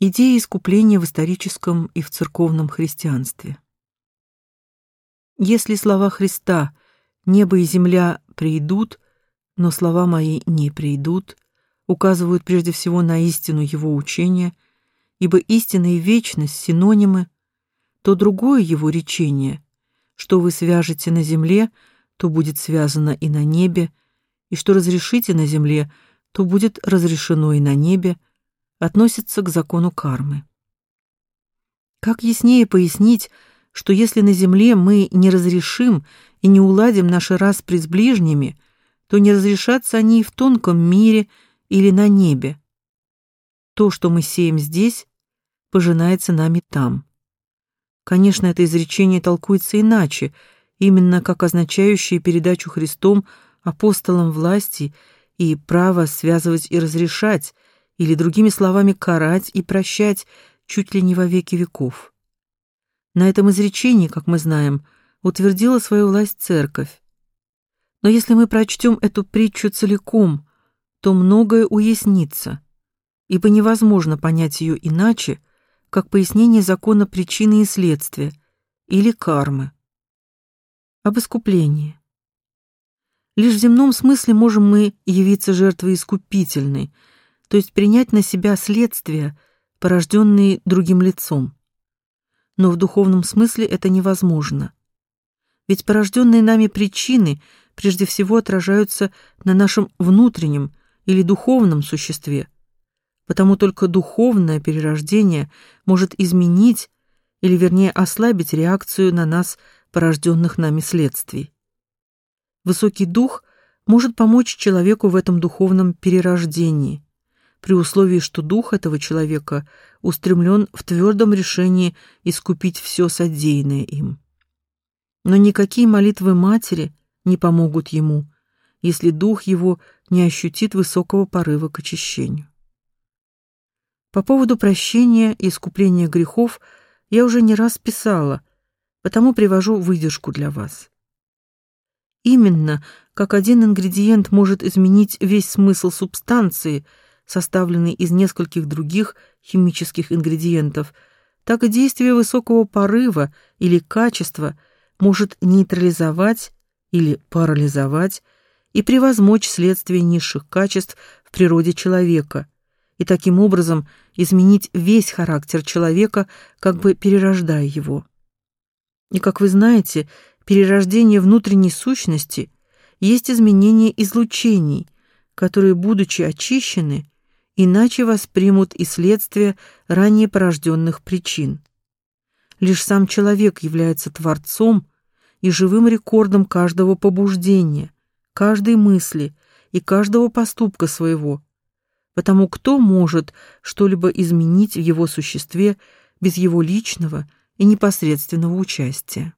Идея искупления в историческом и в церковном христианстве. Если слова Христа «небо и земля придут», но слова мои не придут, указывают прежде всего на истину его учения, ибо истина и вечность синонимы, то другое его речение, что вы свяжете на земле, то будет связано и на небе, и что разрешите на земле, то будет разрешено и на небе, относится к закону кармы. Как яснее пояснить, что если на земле мы не разрешим и не уладим наши распри с ближними, то не разрешатся они и в тонком мире или на небе. То, что мы сеем здесь, пожинается нами там. Конечно, это изречение толкуется иначе, именно как означающее передачу Христом апостолам власти и право связывать и разрешать, или другими словами карать и прощать чуть ли не во веки веков. На этом изречении, как мы знаем, утвердила свою власть церковь. Но если мы прочтем эту притчу целиком, то многое уяснится, ибо невозможно понять ее иначе, как пояснение закона причины и следствия или кармы. Об искуплении. Лишь в земном смысле можем мы явиться жертвой искупительной – то есть принять на себя следствия, порожденные другим лицом. Но в духовном смысле это невозможно. Ведь порожденные нами причины прежде всего отражаются на нашем внутреннем или духовном существе. Потому только духовное перерождение может изменить или вернее ослабить реакцию на нас порожденных нами следствий. Высокий дух может помочь человеку в этом духовном перерождении при условии, что дух этого человека устремлен в твердом решении искупить все содеянное им. Но никакие молитвы матери не помогут ему, если дух его не ощутит высокого порыва к очищению. По поводу прощения и искупления грехов я уже не раз писала, потому привожу выдержку для вас. Именно как один ингредиент может изменить весь смысл субстанции – составленный из нескольких других химических ингредиентов, так и действие высокого порыва или качества может нейтрализовать или парализовать и превозмочь следствие низших качеств в природе человека и таким образом изменить весь характер человека, как бы перерождая его. И как вы знаете, перерождение внутренней сущности есть изменение излучений, которые, будучи очищены, иначе воспримут и следствие ранее порожденных причин. Лишь сам человек является творцом и живым рекордом каждого побуждения, каждой мысли и каждого поступка своего. Потому кто может что-либо изменить в его существе без его личного и непосредственного участия?